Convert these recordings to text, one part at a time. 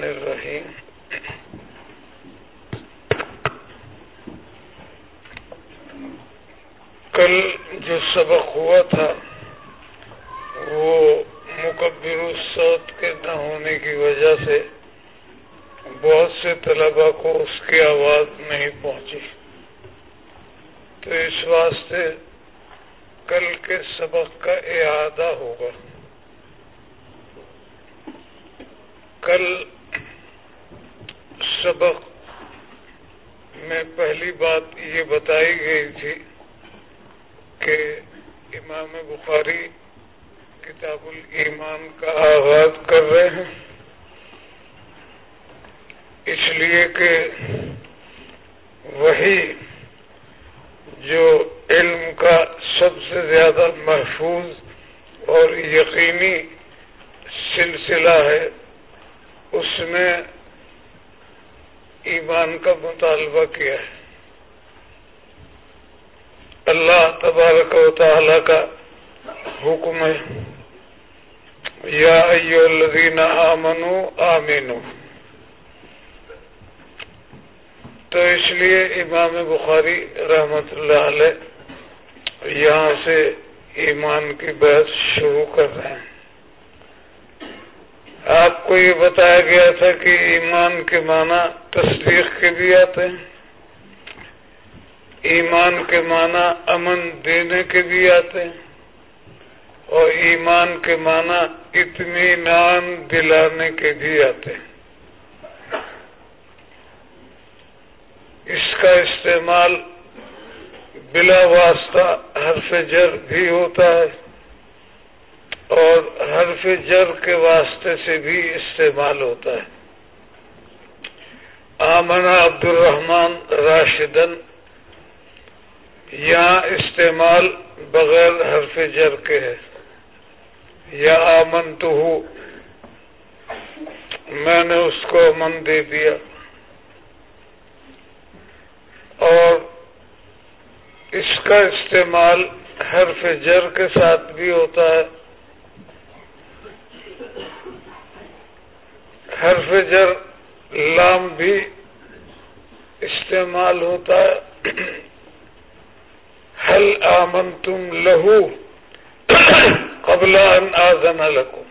بسم الرحيم کل جو سبق ہوا تھا وہ مکبر السوت کے نہ ہونے کی وجہ سے بہت سے طلبا کو اس کی آواز نہیں پہنچی تو اس واسطے کل کے سبق کا اعادہ ہوگا کل سبق میں پہلی بات یہ بتائی گئی تھی کہ امام بخاری کتاب الایمان کا آغاز کر رہے ہیں اس لیے کہ وہی جو علم کا سب سے زیادہ محفوظ اور یقینی سلسلہ ہے اس میں ایمان کا مطالبہ کیا ہے اللہ تبارک و تعالی کا حکم ہے یا ایو الذین آمنو آمینو تو اس لیے امام بخاری رحمت اللہ علیہ یہاں سے ایمان کی بحث شروع کر رہے ہیں آپ کو یہ بتایا گیا تھا کہ ایمان کے معنی تصدیق کے بھی آتے ہیں۔ ایمان کے معنی امن دینے کے بھی آتے ہیں۔ اور ایمان کے معنی اطمینان دلانے کے بھی آتے ہیں۔ اس کا استعمال بلا واسطہ حرف جر بھی ہوتا ہے۔ اور حرف جر کے واسطے سے بھی استعمال ہوتا ہے۔ آمنا عبد الرحمان راشدن یہاں استعمال بغیر حرف جر کے ہے۔ یا آمن تو ہوں میں نے اس کو امن دے دیا۔ اور اس کا استعمال حرف جر کے ساتھ بھی ہوتا ہے۔ حرف جر لام بھی استعمال ہوتا ہے۔ حل آمن تم لہو قبل ان آزن لکو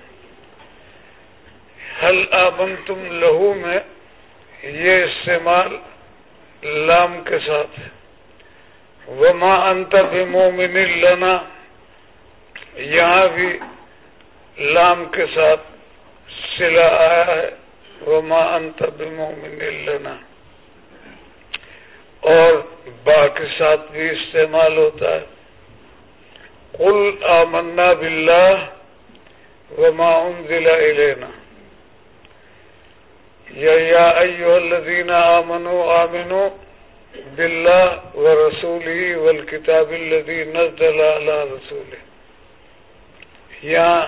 حل آمن تم لہو میں یہ استعمال لام کے ساتھ ہے۔ وما انت بمومن لنا۔ یہاں بھی لام کے ساتھ سلا آیا ہے۔ وما انت بمومن لنا۔ اور با کے ساتھ بھی استعمال ہوتا ہے۔ قل آمنا باللہ وما انزل الینا۔ یا یا ایوہ الذین آمنوا آمنوا باللہ ورسولہ والکتاب الذی نزل علی رسولہ۔ یہاں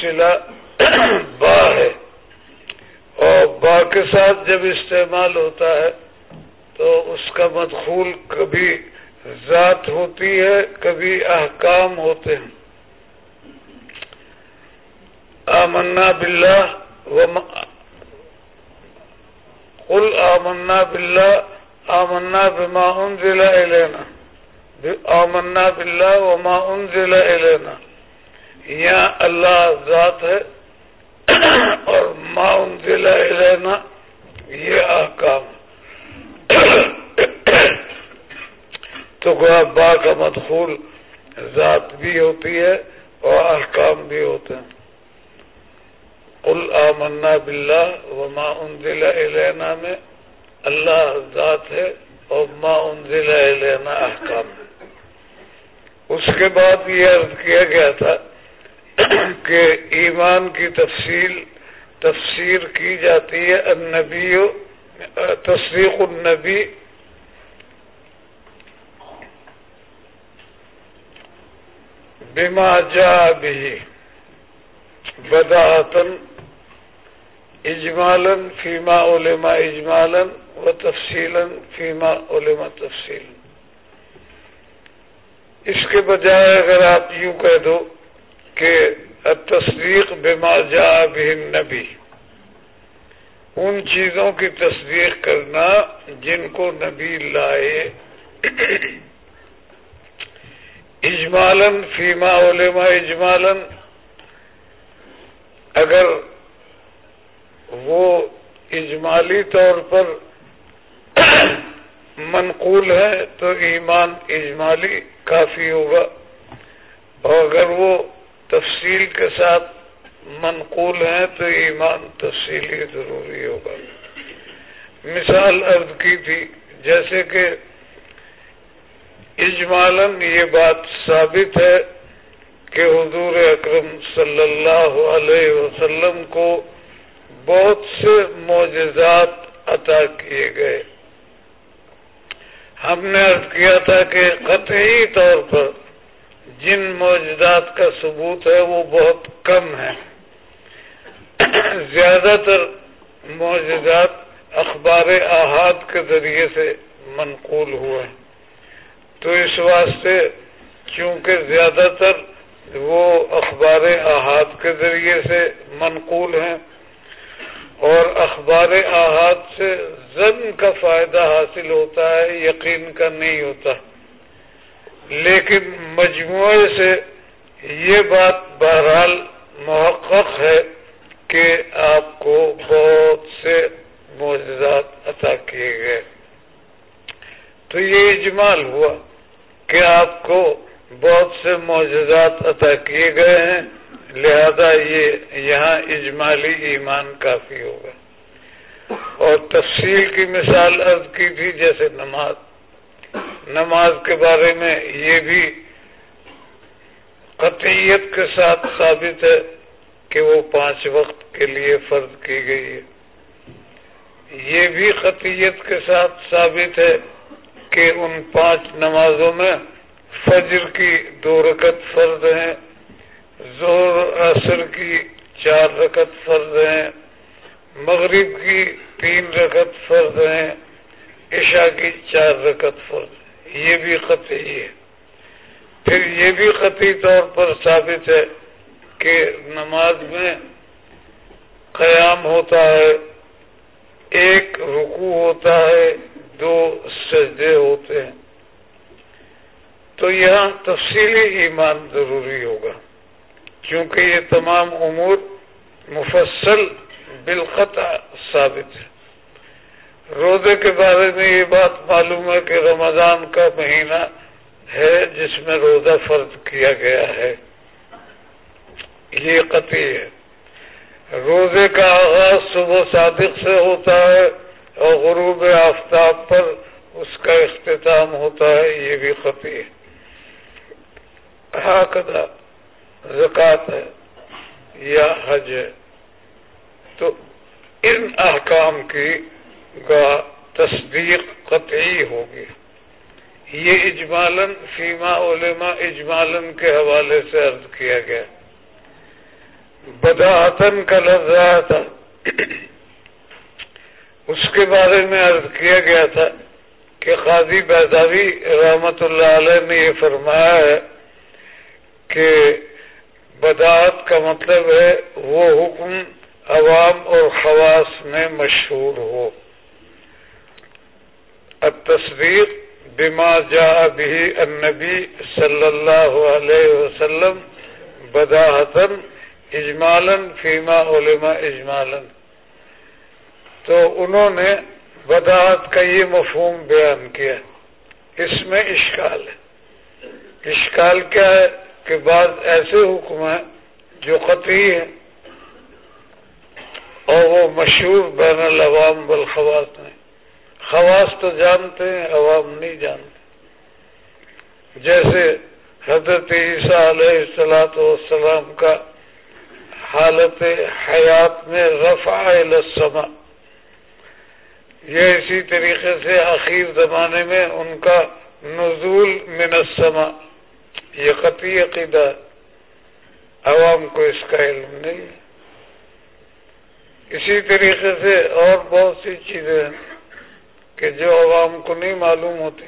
سلا با ہے۔ اور با کے ساتھ جب استعمال ہوتا ہے تو اس کا مدخول کبھی ذات ہوتی ہے، کبھی احکام ہوتے ہیں۔ آمنا باللہ قل آمنا باللہ، آمنا بما انزل الینا۔ آمنا باللہ وما انزل الینا۔ یہاں اللہ ذات ہے۔ اور ما انزل الینا یہ احکام تو گویا با کا مدخول ذات بھی ہوتی ہے اور احکام بھی ہوتے ہیں۔ قل آمنا باللہ وما انزل الینا میں اللہ ذات ہے اور ما انزل الینا احکام۔ اس کے بعد یہ عرض کیا گیا تھا کہ ایمان کی تفصیل تفسیر کی جاتی ہے، النبی تصدیق النبی۔ بما جا بھی بداعتن اجمالا فیما علما اجمالا و تفصیلا فیما علما تفصیل اس کے بجائے اگر آپ یوں کہہ دو کہ تصدیق بما جا بھی نبی ان چیزوں کی تصدیق کرنا جن کو نبی لائے۔ اجمالن فیما علما اجمالن اگر وہ اجمالی طور پر منقول ہے تو ایمان اجمالی کافی ہوگا، اور اگر وہ تفصیل کے ساتھ منقول ہیں تو ایمان تفصیلی ضروری ہوگا۔ مثال عرض کی تھی، جیسے کہ اجمالن یہ بات ثابت ہے کہ حضور اکرم صلی اللہ علیہ وسلم کو بہت سے معجزات عطا کیے گئے۔ ہم نے عرض کیا تھا کہ قطعی طور پر جن معجزات کا ثبوت ہے وہ بہت کم ہے زیادہ تر معجزات اخبار احاد کے ذریعے سے منقول ہوئے۔ تو اس واسطے چونکہ زیادہ تر وہ اخبار احاد کے ذریعے سے منقول ہیں اور اخبار احاد سے زن کا فائدہ حاصل ہوتا ہے، یقین کا نہیں ہوتا۔ لیکن مجموعے سے یہ بات بہرحال محقق ہے کہ آپ کو بہت سے معجزات عطا کیے گئے۔ تو یہ اجمال ہوا کہ آپ کو بہت سے معجزات عطا کیے گئے ہیں، لہذا یہ یہاں اجمالی ایمان کافی ہوگا۔ اور تفصیل کی مثال عرض کی تھی جیسے نماز نماز کے بارے میں یہ بھی قطعیت کے ساتھ ثابت ہے کہ وہ پانچ وقت کے لیے فرض کی گئی ہے۔ یہ بھی قطعیت کے ساتھ ثابت ہے کہ ان پانچ نمازوں میں فجر کی دو رکت فرض ہیں زور عصر کی چار رکت فرض ہیں، مغرب کی تین رکت فرض ہیں، عشاء کی چار رکت فرض یہ بھی قطعی ہے۔ پھر یہ بھی قطعی طور پر ثابت ہے کہ نماز میں قیام ہوتا ہے، ایک رکو ہوتا ہے، دو سجدے ہوتے ہیں۔ تو یہاں تفصیلی ایمان ضروری ہوگا، کیونکہ یہ تمام امور مفصل بالقطع ثابت ہے روزے کے بارے میں یہ بات معلوم ہے کہ رمضان کا مہینہ ہے جس میں روزہ فرض کیا گیا ہے۔ یہ قطعی ہے۔ روزے کا آغاز صبح صادق سے ہوتا ہے اور غروب آفتاب پر اس کا اختتام ہوتا ہے، یہ بھی قطعی ہے۔ حقدہ زکوٰۃ ہے یا حج ہے۔ تو ان احکام کی تصدیق قطعی ہوگی یہ اجمالن فیما علما اجمالن کے حوالے سے عرض کیا گیا۔ بداحتن کا لفظ تھا۔ اس کے بارے میں عرض کیا گیا تھا کہ قاضی بیداوی رحمت اللہ علیہ نے یہ فرمایا ہے کہ بدعت کا مطلب ہے وہ حکم عوام اور خواص میں مشہور ہو۔ تصویر بما جا بھی النبی صلی اللہ علیہ وسلم بداحتن اجمالن فیما علما اجمالن تو انہوں نے بداحت کا یہ مفہوم بیان کیا۔ اس میں اشکال ہے۔ اشکال کیا ہے کہ بعض ایسے حکم ہیں جو قطعی ہیں اور وہ مشہور بین العوام بالخواص ہیں۔ خواص تو جانتے ہیں، عوام نہیں جانتے۔ جیسے حضرت عیسیٰ علیہ السلاۃ والسلام کا حالت حیات میں رفع السما یہ اسی طریقے سے اخیر زمانے میں ان کا نزول من السما یہ قطعی عقیدہ عوام کو اس کا علم نہیں اسی طریقے سے اور بہت سی چیزیں ہیں۔ کہ جو عوام کو نہیں معلوم ہوتی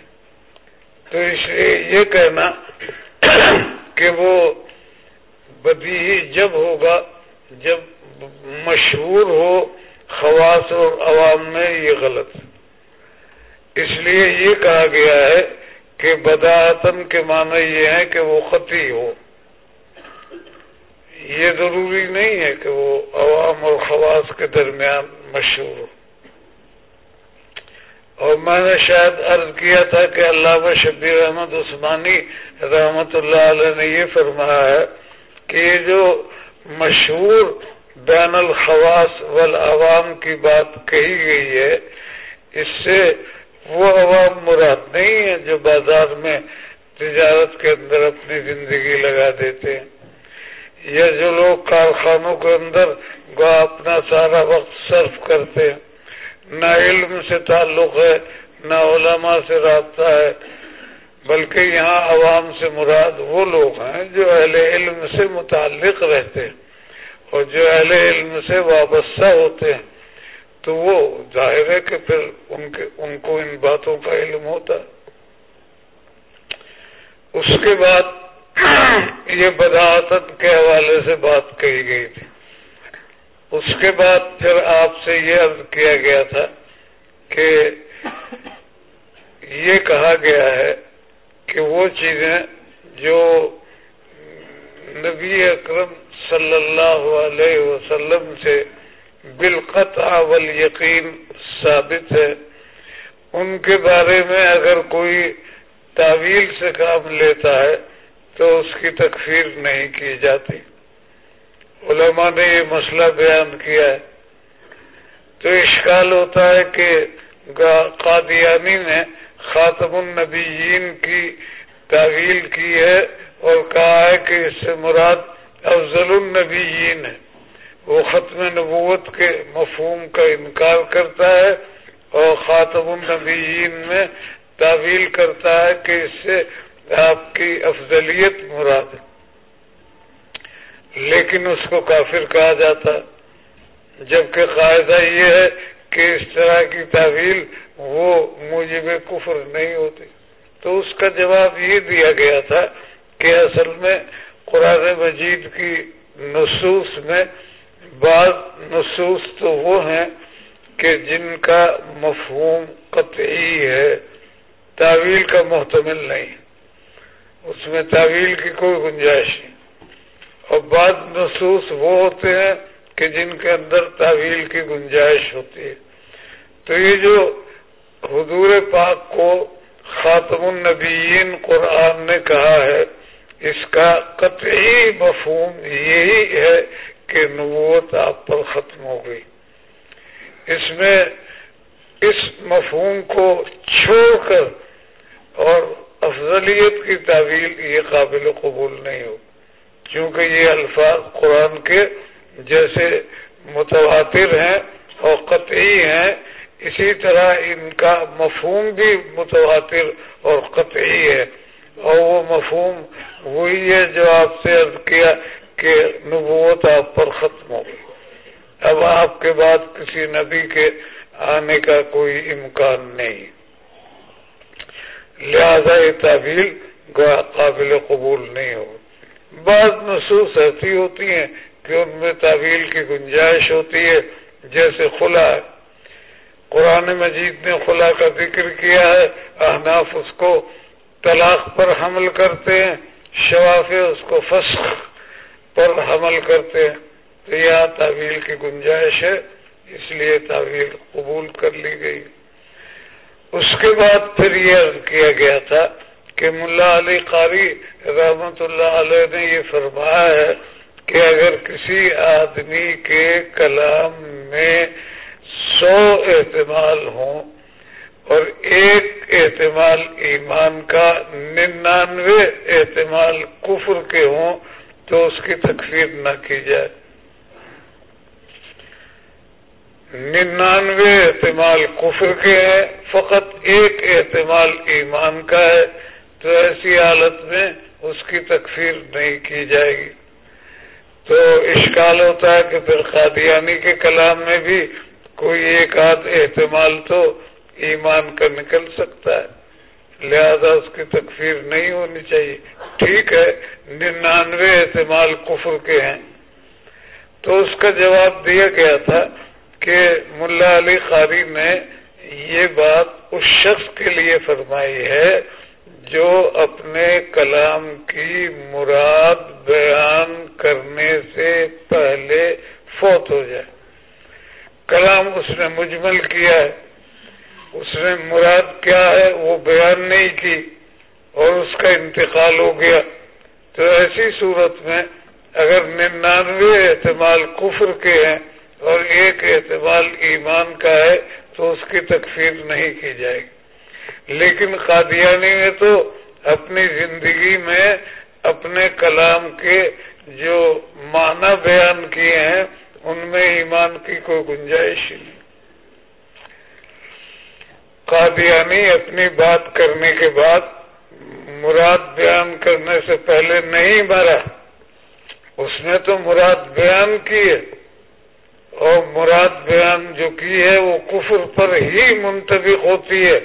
تو اس لیے یہ کہنا کہ وہ بدی جب ہوگا، جب مشہور ہو، خواص اور عوام میں یہ غلط۔ اس لیے یہ کہا گیا ہے کہ بداعتن کے معنی یہ ہے کہ وہ خطی ہو۔ یہ ضروری نہیں ہے کہ وہ عوام اور خواص کے درمیان مشہور ہو۔ اور میں نے شاید عرض کیا تھا کہ علامہ شبیر احمد عثمانی رحمت اللہ علیہ نے یہ فرمایا ہے کہ یہ جو مشہور بین الخواص والعوام کی بات کہی گئی ہے، اس سے وہ عوام مراد نہیں ہے جو بازار میں تجارت کے اندر اپنی زندگی لگا دیتے ہیں، یا جو لوگ کارخانوں کے اندر اپنا سارا وقت صرف کرتے ہیں۔ نہ علم سے تعلق ہے، نہ علماء سے رابطہ ہے۔ بلکہ یہاں عوام سے مراد وہ لوگ ہیں جو اہل علم سے متعلق رہتے ہیں۔ اور جو اہل علم سے وابستہ ہوتے ہیں، تو وہ ظاہر ہے کہ پھر ان کے، ان کو ان باتوں کا علم ہوتا۔ ہے اس کے بعد یہ بداعت کے حوالے سے بات کہی گئی تھی۔ اس کے بعد پھر آپ سے یہ عرض کیا گیا تھا کہ یہ کہا گیا ہے کہ وہ چیزیں جو نبی اکرم صلی اللہ علیہ وسلم سے بالقطع والیقین ثابت ہے، ان کے بارے میں اگر کوئی تعویل سے کام لیتا ہے تو اس کی تکفیر نہیں کی جاتی۔ علماء نے یہ مسئلہ بیان کیا ہے۔ تو اشکال ہوتا ہے کہ قادیانی نے خاتم النبیین کی تعویل کی ہے اور کہا ہے کہ اس سے مراد افضل النبیین ہے۔ وہ ختم نبوت کے مفہوم کا انکار کرتا ہے اور خاتم النبیین میں تعویل کرتا ہے کہ اس سے آپ کی افضلیت مراد ہے۔ لیکن اس کو کافر کہا جاتا جبکہ قاعدہ یہ ہے کہ اس طرح کی تعویل وہ مجھے کفر نہیں ہوتی۔ تو اس کا جواب یہ دیا گیا تھا کہ اصل میں قرآن مجید کی نصوص میں بعض نصوص تو وہ ہیں کہ جن کا مفہوم قطعی ہے۔ تعویل کا محتمل نہیں۔ اس میں تعویل کی کوئی گنجائش نہیں۔ اور بعض نصوص وہ ہوتے ہیں کہ جن کے اندر تعویل کی گنجائش ہوتی ہے۔ تو یہ جو حضور پاک کو خاتم النبیین قرآن نے کہا ہے، اس کا قطعی مفہوم یہی ہے کہ نبوت آپ پر ختم ہو گئی۔ اس میں اس مفہوم کو چھوڑ کر اور افضلیت کی تعویل یہ قابل قبول نہیں ہو۔ کیونکہ یہ الفاظ قرآن کے جیسے متواتر ہیں اور قطعی ہیں، اسی طرح ان کا مفہوم بھی متواتر اور قطعی ہے۔ اور وہ مفہوم وہی ہے جو آپ سے عرض کیا کہ نبوت آپ پر ختم ہو گئی۔ اب آپ کے بعد کسی نبی کے آنے کا کوئی امکان نہیں۔ لہذا یہ تعویل قابل قبول نہیں ہو بعض نصوص ایسی ہوتی ہیں کہ ان میں تعویل کی گنجائش ہوتی ہے، جیسے خلا۔ ہے قرآن مجید نے خلا کا ذکر کیا ہے، احناف اس کو طلاق پر حمل کرتے ہیں، شواف اس کو فسخ پر حمل کرتے ہیں۔ تو یہاں تعویل کی گنجائش ہے، اس لیے تعویل قبول کر لی گئی۔ اس کے بعد پھر یہ عرض کیا گیا تھا کہ ملا علی قاری رحمت اللہ علیہ نے یہ فرمایا ہے کہ اگر کسی آدمی کے کلام میں سو احتمال ہوں اور ایک احتمال ایمان کا ننانوے احتمال کفر کے ہوں تو اس کی تکفیر نہ کی جائے۔ ننانوے احتمال کفر کے ہیں، فقط ایک احتمال ایمان کا ہے۔ تو ایسی حالت میں اس کی تکفیر نہیں کی جائے گی۔ تو اشکال ہوتا ہے کہ پھر قادیانی کے کلام میں بھی کوئی ایک آدھ احتمال تو ایمان کا نکل سکتا ہے۔ لہذا اس کی تکفیر نہیں ہونی چاہیے۔ ٹھیک ہے، ننانوے احتمال کفر کے ہیں۔ تو اس کا جواب دیا گیا تھا کہ ملا علی قاری نے یہ بات اس شخص کے لیے فرمائی ہے جو اپنے کلام کی مراد بیان کرنے سے پہلے فوت ہو جائے۔ کلام اس نے مجمل کیا ہے۔ اس نے مراد کیا ہے؟ وہ بیان نہیں کی اور اس کا انتقال ہو گیا۔ تو ایسی صورت میں اگر ننانوے احتمال کفر کے ہیں اور ایک احتمال ایمان کا ہے تو اس کی تکفیر نہیں کی جائے گی۔ لیکن قادیانی نے تو اپنی زندگی میں اپنے کلام کے جو معنی بیان کیے ہیں، ان میں ایمان کی کوئی گنجائش نہیں۔ قادیانی اپنی بات کرنے کے بعد مراد بیان کرنے سے پہلے نہیں مرا۔ اس نے تو مراد بیان کی ہے۔ اور مراد بیان جو کی ہے، وہ کفر پر ہی منتبق ہوتی ہے۔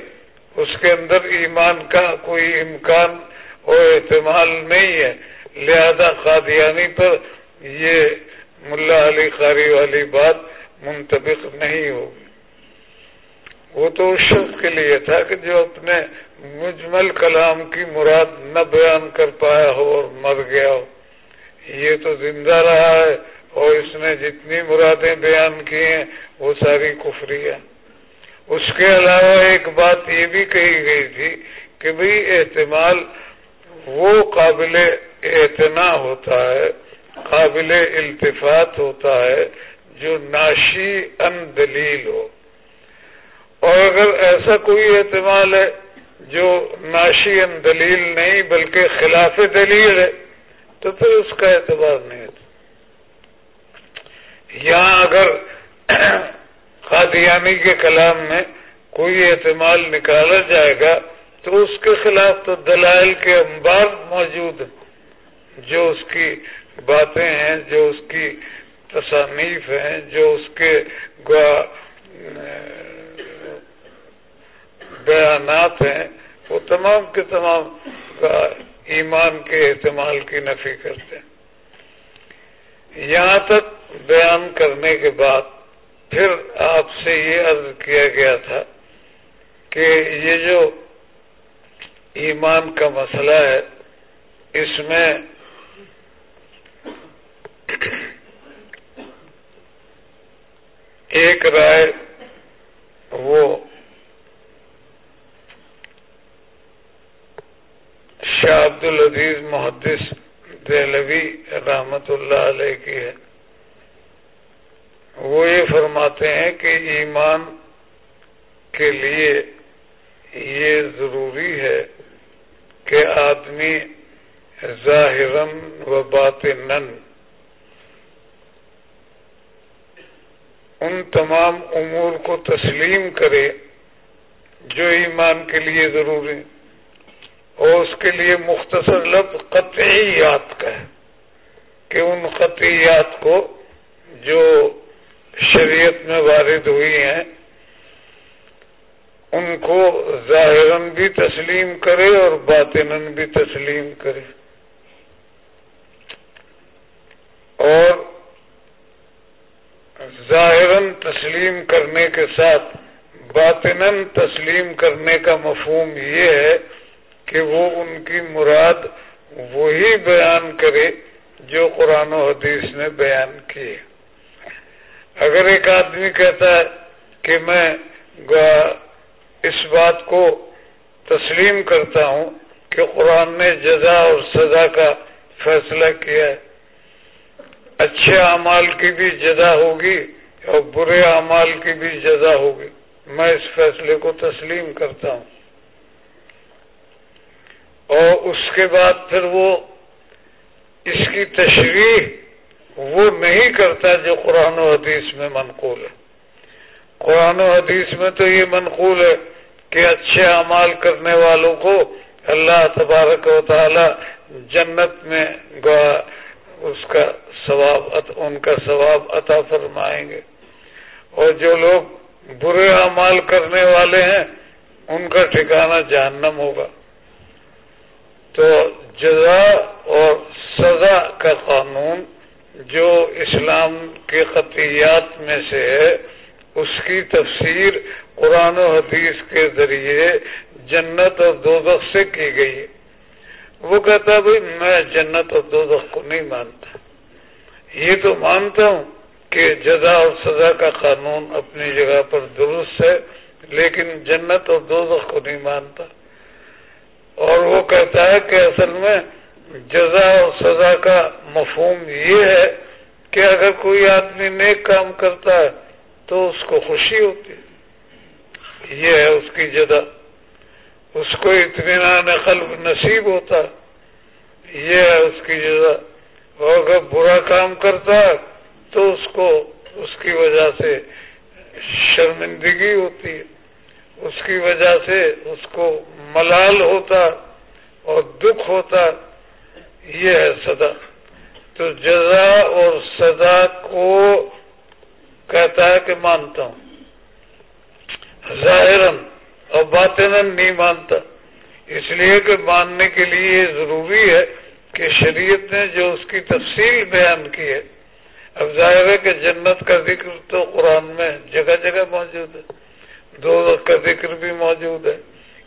اس کے اندر ایمان کا کوئی امکان اور احتمال نہیں ہے۔ لہذا قادیانی پر یہ ملا علی قاری والی بات منتبق نہیں ہوگی۔ وہ تو اس شخص کے لیے تھا کہ جو اپنے مجمل کلام کی مراد نہ بیان کر پایا ہو اور مر گیا ہو۔ یہ تو زندہ رہا ہے اور اس نے جتنی مرادیں بیان کی ہیں وہ ساری کفری ہیں۔ اس کے علاوہ ایک بات یہ بھی کہی گئی تھی کہ بھئی احتمال وہ قابل اعتنا ہوتا ہے، قابل التفات ہوتا ہے جو ناشی ان دلیل ہو۔ اور اگر ایسا کوئی احتمال ہے جو ناشی ان دلیل نہیں بلکہ خلاف دلیل ہے، تو پھر اس کا اعتبار نہیں ہوتا۔ یہاں اگر قادیانی کے کلام میں کوئی اعتماد نکالا جائے گا تو اس کے خلاف تو دلائل کے انبار موجود ہیں۔ جو اس کی باتیں ہیں، جو اس کی تصانیف ہیں، جو اس کے بیانات ہیں، وہ تمام کے تمام ایمان کے احتمال کی نفی کرتے ہیں۔ یہاں تک بیان کرنے کے بعد پھر آپ سے یہ عرض کیا گیا تھا کہ یہ جو ایمان کا مسئلہ ہے، اس میں ایک رائے وہ شاہ عبد العزیز محدث دہلوی رحمت اللہ علیہ کی ہے۔ وہ یہ فرماتے ہیں کہ ایمان کے لیے یہ ضروری ہے کہ آدمی ظاہر و باطن ان تمام امور کو تسلیم کرے جو ایمان کے لیے ضروری اور اس کے لیے مختصر لفظ قطعیات کا ہے کہ ان قطعیات کو جو شریعت میں وارد ہوئی ہیں، ان کو ظاہر بھی تسلیم کرے اور باطن بھی تسلیم کرے۔ اور ظاہر تسلیم کرنے کے ساتھ باطن تسلیم کرنے کا مفہوم یہ ہے کہ وہ ان کی مراد وہی بیان کرے جو قرآن و حدیث نے بیان کی۔ اگر ایک آدمی کہتا ہے کہ میں اس بات کو تسلیم کرتا ہوں کہ قرآن نے جزا اور سزا کا فیصلہ کیا ہے، اچھے اعمال کی بھی جزا ہوگی اور برے اعمال کی بھی جزا ہوگی۔ میں اس فیصلے کو تسلیم کرتا ہوں۔ اور اس کے بعد پھر وہ اس کی تشریح وہ نہیں کرتا جو قرآن و حدیث میں منقول ہے۔ قرآن و حدیث میں تو یہ منقول ہے کہ اچھے اعمال کرنے والوں کو اللہ تبارک و تعالی جنت میں اس کا ثواب ان کا ثواب عطا فرمائیں گے۔ اور جو لوگ برے اعمال کرنے والے ہیں، ان کا ٹھکانہ جہنم ہوگا۔ تو جزا اور سزا کا قانون جو اسلام کے خطیات میں سے ہے، اس کی تفسیر قرآن و حدیث کے ذریعے جنت اور دوزخ سے کی گئی وہ کہتا بھائی، میں جنت اور دوزخ کو نہیں مانتا۔ یہ تو مانتا ہوں کہ جزا اور سزا کا قانون اپنی جگہ پر درست ہے، لیکن جنت اور دوزخ کو نہیں مانتا۔ اور وہ کہتا ہے کہ اصل میں جزا اور سزا کا مفہوم یہ ہے کہ اگر کوئی آدمی نیک کام کرتا ہے تو اس کو خوشی ہوتی ہے۔ یہ ہے اس کی جزا۔ اس کو اطمینان قلب نصیب ہوتا ہے۔ یہ ہے اس کی جزا۔ اور اگر برا کام کرتا ہے تو اس کو اس کی وجہ سے شرمندگی ہوتی ہے۔ اس کی وجہ سے اس کو ملال ہوتا اور دکھ ہوتا یہ ہے سدا تو جزا اور سزا کو کہتا ہے کہ مانتا ہوں۔ ظاہر اور باطن نہیں مانتا۔ اس لیے کہ ماننے کے لیے یہ ضروری ہے کہ شریعت نے جو اس کی تفصیل بیان کی ہے، اب ظاہر ہے کہ جنت کا ذکر تو قرآن میں جگہ جگہ موجود ہے، دو کا ذکر بھی موجود ہے۔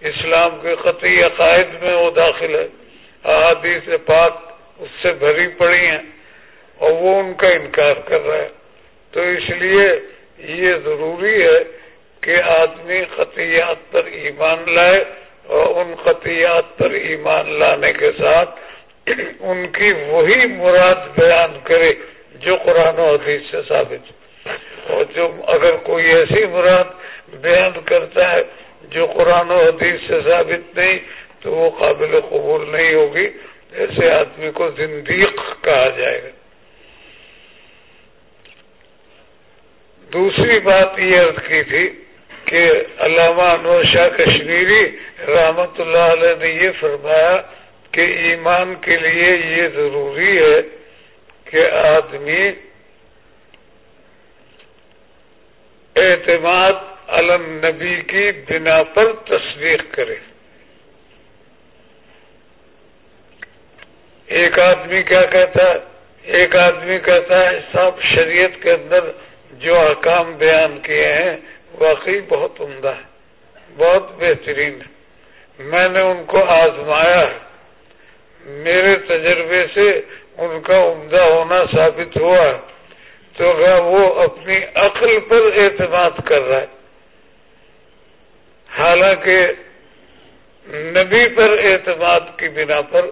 اسلام کے قطعی عقائد میں وہ داخل ہے۔ احادیث پاک اس سے بھری پڑی ہیں اور وہ ان کا انکار کر رہا ہے۔ تو اس لیے یہ ضروری ہے کہ آدمی قطعیات پر ایمان لائے اور ان قطعیات پر ایمان لانے کے ساتھ ان کی وہی مراد بیان کرے جو قرآن و حدیث سے ثابت۔ اور جو اگر کوئی ایسی مراد بیان کرتا ہے جو قرآن و حدیث سے ثابت نہیں تو وہ قابل قبول نہیں ہوگی، ایسے آدمی کو زندیق کہا جائے گا۔ دوسری بات یہ عرض کی تھی کہ علامہ انور شاہ کشمیری رحمت اللہ علیہ نے یہ فرمایا کہ ایمان کے لیے یہ ضروری ہے کہ آدمی اعتماد علم نبی کی بنا پر تصدیق کرے۔ ایک آدمی کیا کہتا ہے؟ ایک آدمی کہتا ہے صاحب شریعت کے اندر جو احکام بیان کیے ہیں، واقعی بہت عمدہ ہے بہت بہترین ہے میں نے ان کو آزمایا ہے۔ میرے تجربے سے ان کا عمدہ ہونا ثابت ہوا تو وہ اپنی عقل پر اعتماد کر رہا ہے۔ حالانکہ نبی پر اعتماد کی بنا پر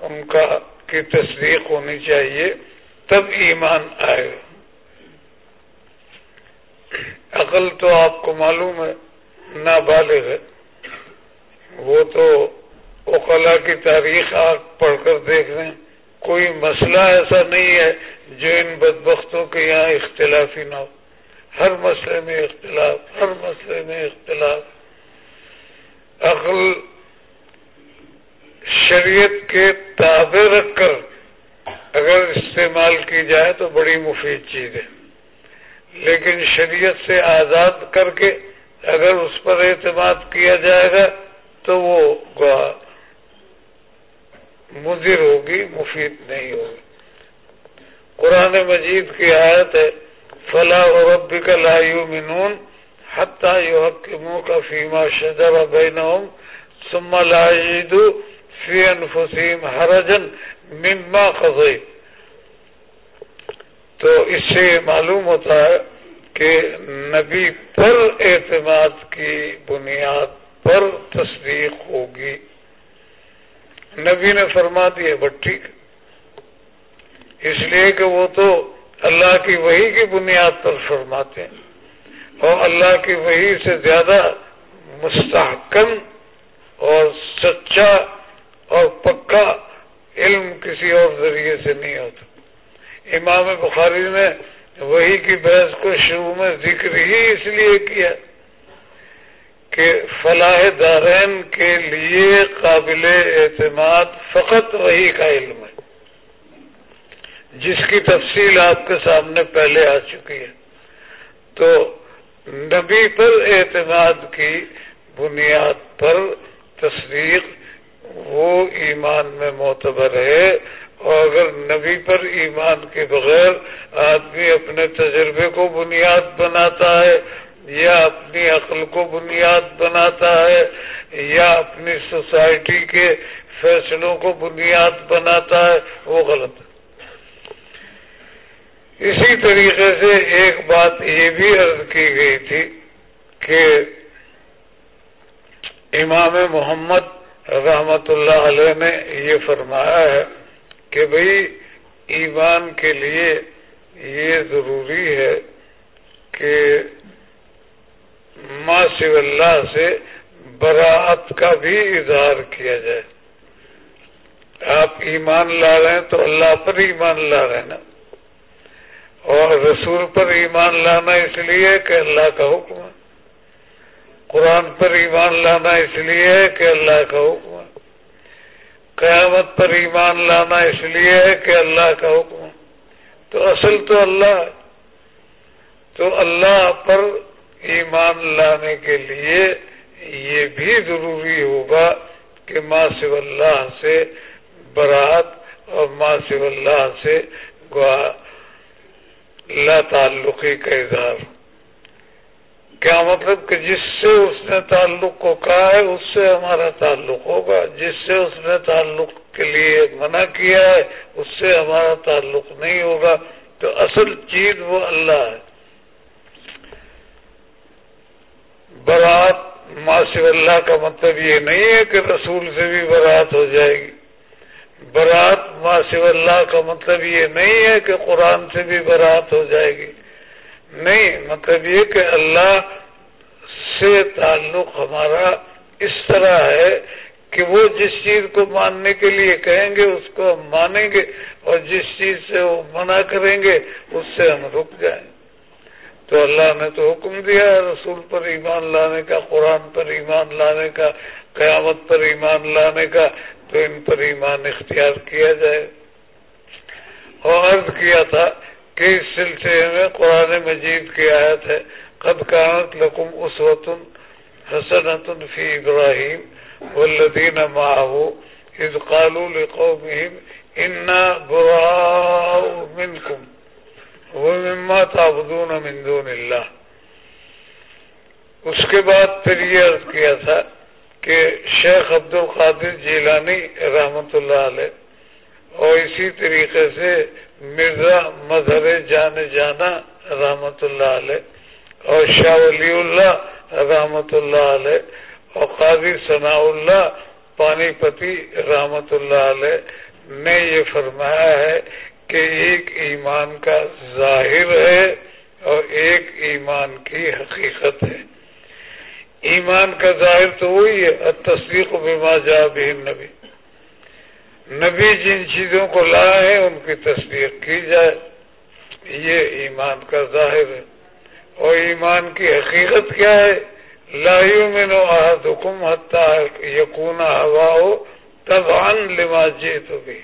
ان کا کی تصدیق ہونی چاہیے، تب ایمان آئے۔ گا عقل تو آپ کو معلوم ہے، نابالغ ہے۔ وہ تو اوقلا کی تاریخ آپ پڑھ کر دیکھ لیں۔ کوئی مسئلہ ایسا نہیں ہے جو ان بدبختوں کے یہاں اختلافی نہ ہو۔ ہر مسئلے میں اختلاف، ہر مسئلے میں اختلاف۔ عقل شریعت کے تابع رکھ کر اگر استعمال کی جائے تو بڑی مفید چیز ہے۔ لیکن شریعت سے آزاد کر کے اگر اس پر اعتماد کیا جائے گا تو وہ مضر ہوگی، مفید نہیں ہوگی۔ قرآن مجید کی آیت ہے فلاح و رب کا لایو منون حتہ یو حق منہ کا فیما شجر بین سما لاجید فی انفسیم حرجن مما خزئی تو اس سے معلوم ہوتا ہے کہ نبی پر اعتماد کی بنیاد پر تصدیق ہوگی۔ نبی نے فرما دیے بٹ ٹھیک۔ اس لیے کہ وہ تو اللہ کی وہی کی بنیاد پر فرماتے ہیں اور اللہ کی وہی سے زیادہ مستحکم اور سچا اور پکا علم کسی اور ذریعے سے نہیں ہوتا۔ امام بخاری نے وہی کی بحث کو شروع میں ذکر ہی اس لیے کیا کہ فلاح دارین کے لیے قابل اعتماد فقط وہی کا علم ہے۔ جس کی تفصیل آپ کے سامنے پہلے آ چکی ہے۔ تو نبی پر اعتماد کی بنیاد پر تصدیق وہ ایمان میں معتبر ہے اور اگر نبی پر ایمان کے بغیر آدمی اپنے تجربے کو بنیاد بناتا ہے، یا اپنی عقل کو بنیاد بناتا ہے، یا اپنی سوسائٹی کے فیصلوں کو بنیاد بناتا ہے، وہ غلط ہے۔ اسی طریقے سے ایک بات یہ بھی عرض کی گئی تھی کہ امام محمد رحمت اللہ علیہ نے یہ فرمایا ہے کہ بھئی ایمان کے لیے یہ ضروری ہے کہ ماں سو اللہ سے براعت کا بھی اظہار کیا جائے۔ آپ ایمان لا رہے ہیں تو اللہ پر ایمان لا رہے ہیں نا۔ اور رسول پر ایمان لانا اس لیے کہ اللہ کا حکم ہے۔ قرآن پر ایمان لانا اس لیے ہے کہ اللہ کا حکم ہے۔ قیامت پر ایمان لانا اس لیے ہے کہ اللہ کا حکم ہے۔ تو اصل تو اللہ ہے۔ تو اللہ پر ایمان لانے کے لیے یہ بھی ضروری ہوگا کہ ماں سے اللہ سے برات اور ماں سے اللہ سے لا تعلقی کا اظہار۔ کیا مطلب کہ جس سے اس نے تعلق کو کہا ہے، اس سے ہمارا تعلق ہوگا۔ جس سے اس نے تعلق کے لیے منع کیا ہے، اس سے ہمارا تعلق نہیں ہوگا۔ تو اصل چیز وہ اللہ ہے۔ برات ماسف اللہ کا مطلب یہ نہیں ہے کہ رسول سے بھی برات ہو جائے گی۔ برات ماسف اللہ کا مطلب یہ نہیں ہے کہ قرآن سے بھی برات ہو جائے گی۔ نہیں مطلب یہ کہ اللہ سے تعلق ہمارا اس طرح ہے کہ وہ جس چیز کو ماننے کے لیے کہیں گے، اس کو ہم مانیں گے اور جس چیز سے وہ منع کریں گے، اس سے ہم رک جائیں۔ تو اللہ نے تو حکم دیا ہے، رسول پر ایمان لانے کا، قرآن پر ایمان لانے کا، قیامت پر ایمان لانے کا، تو ان پر ایمان اختیار کیا جائے۔ اور عرض کیا تھا کہ اس سلسلے میں قرآن مجید کی آیت ہے، قد کانت لکم اسوت حسنت فی ابراہیم والذین معه اذ قالوا لقومهم انا براء منکم ومما تعبدون من دون اللہ۔ اس کے بعد پھر یہ عرض کیا تھا کہ شیخ عبد القادر جیلانی رحمت اللہ علیہ اور اسی طریقے سے مرزا مظہر جان جانا رحمت اللہ علیہ اور شاہ ولی اللہ رحمت اللہ علیہ اور قاضی ثناء اللہ پانی پتی رحمت اللہ علیہ نے یہ فرمایا ہے کہ ایک ایمان کا ظاہر ہے اور ایک ایمان کی حقیقت ہے۔ ایمان کا ظاہر تو وہی ہے تصدیق بما جا بھی نبی نبی جن چیزوں کو لائے ہیں ان کی تصدیق کی جائے۔ یہ ایمان کا ظاہر ہے۔ اور ایمان کی حقیقت کیا ہے؟ لاہیوں میں نو حکم حتہ یقون ہوا ہو تب ان لما جیت بھی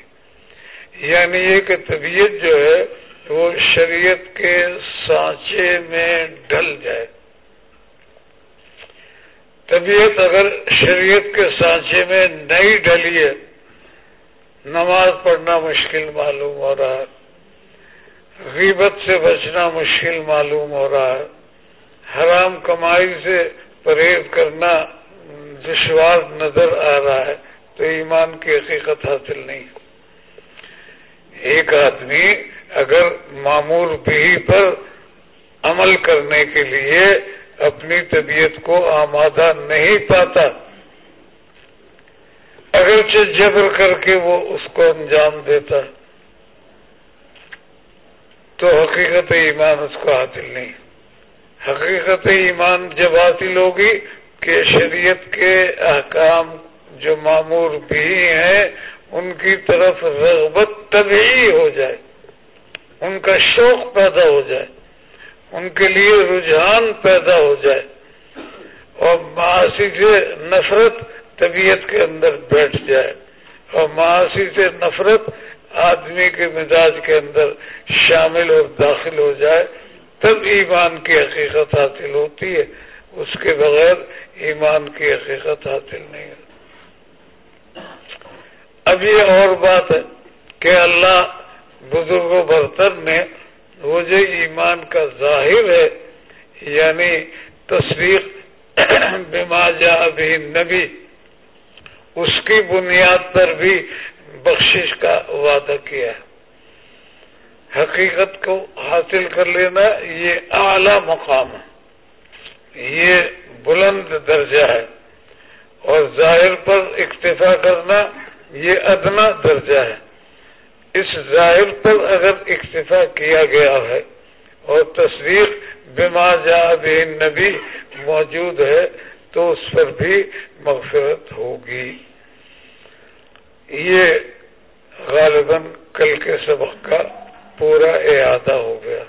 یعنی یہ کہ طبیعت جو ہے، وہ شریعت کے سانچے میں ڈل جائے۔ طبیعت اگر شریعت کے سانچے میں نہیں ڈلی ہے نماز پڑھنا مشکل معلوم ہو رہا ہے۔ غیبت سے بچنا مشکل معلوم ہو رہا ہے۔ حرام کمائی سے پرہیز کرنا دشوار نظر آ رہا ہے۔ تو ایمان کی حقیقت حاصل نہیں۔ ایک آدمی اگر معمور بھی پر عمل کرنے کے لیے اپنی طبیعت کو آمادہ نہیں پاتا اگرچہ جبر کر کے وہ اس کو انجام دیتا، تو حقیقت ایمان اس کو حاصل نہیں۔ حقیقت ایمان جب حاصل ہوگی کہ شریعت کے احکام جو معمور بھی ہیں، ان کی طرف رغبت طبعی ہو جائے، ان کا شوق پیدا ہو جائے، ان کے لیے رجحان پیدا ہو جائے۔ اور معاشی سے نفرت طبیعت کے اندر بیٹھ جائے اور معاشی سے نفرت آدمی کے مزاج کے اندر شامل اور داخل ہو جائے، تب ایمان کی حقیقت حاصل ہوتی ہے۔ اس کے بغیر ایمان کی حقیقت حاصل نہیں ہوتی۔ اب یہ اور بات ہے کہ اللہ بزرگ و برتر میں وہ جو ایمان کا ظاہر ہے یعنی تصویر بما جا ابھی نبی اس کی بنیاد پر بھی بخشش کا وعدہ کیا ہے۔ حقیقت کو حاصل کر لینا یہ اعلی مقام ہے۔ یہ بلند درجہ ہے۔ اور ظاہر پر اکتفا کرنا یہ ادنا درجہ ہے۔ اس ظاہر پر اگر اکتفا کیا گیا ہے اور تصویر بما جا نبی موجود ہے تو اس پر بھی مغفرت ہوگی۔ یہ غالباً کل کے سبق کا پورا احاطہ ہو گیا۔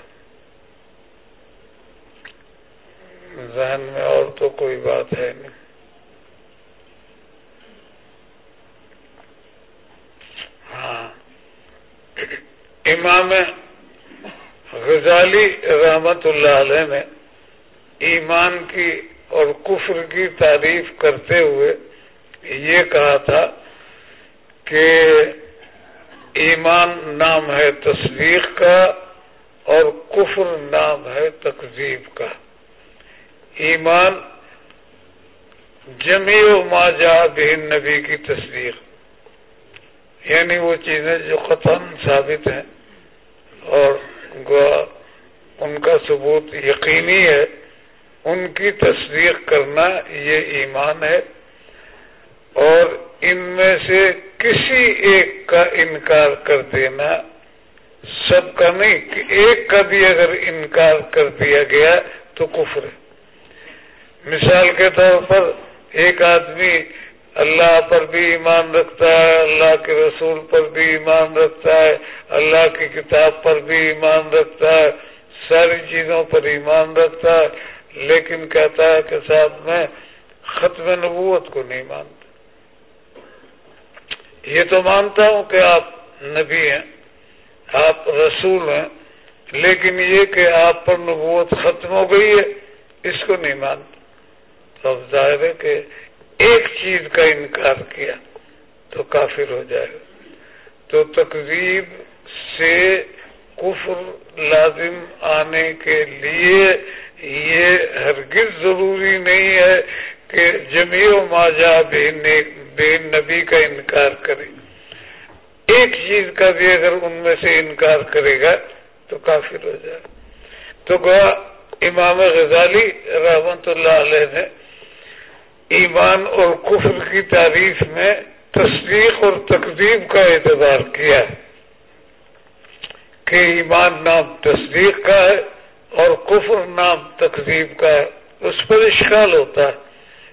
ذہن میں اور تو کوئی بات ہے نہیں۔ ہاں۔ امام غزالی رحمت اللہ علیہ نے ایمان کی اور کفر کی تعریف کرتے ہوئے یہ کہا تھا کہ ایمان نام ہے تصدیق کا اور کفر نام ہے تقزیب کا۔ ایمان جمی و ماجا بہن نبی کی تصدیق۔ یعنی وہ چیزیں جو قطن ثابت ہیں اور ان کا ثبوت یقینی ہے۔ ان کی تصدیق کرنا یہ ایمان ہے۔ اور ان میں سے کسی ایک کا انکار کر دینا سب کا نہیں، کہ ایک کا بھی اگر انکار کر دیا گیا تو کفر ہے۔ مثال کے طور پر ایک آدمی اللہ پر بھی ایمان رکھتا ہے، اللہ کے رسول پر بھی ایمان رکھتا ہے، اللہ کی کتاب پر بھی ایمان رکھتا ہے، ساری چیزوں پر ایمان رکھتا ہے، لیکن کہتا ہے کہ صاحب میں ختم نبوت کو نہیں مانتا۔ یہ تو مانتا ہوں کہ آپ نبی ہیں، آپ رسول ہیں، لیکن یہ کہ آپ پر نبوت ختم ہو گئی ہے، اس کو نہیں مانتا۔ تو اب ظاہر ہے کہ ایک چیز کا انکار کیا تو کافر ہو جائے گا۔ تو تقریب سے کفر لازم آنے کے لیے یہ ہرگز ضروری نہیں ہے کہ جمی و ماجا بے نبی کا انکار کرے۔ ایک چیز کا بھی اگر ان میں سے انکار کرے گا تو کافر ہو جائے۔ تو گوا امام غزالی رحمت اللہ علیہ نے ایمان اور کفر کی تعریف میں تصدیق اور تقدیب کا اعتبار کیا۔ ہے کہ ایمان نام تصدیق کا ہے اور کفر نام تقدیب کا ہے۔ اس پر اشکال ہوتا ہے۔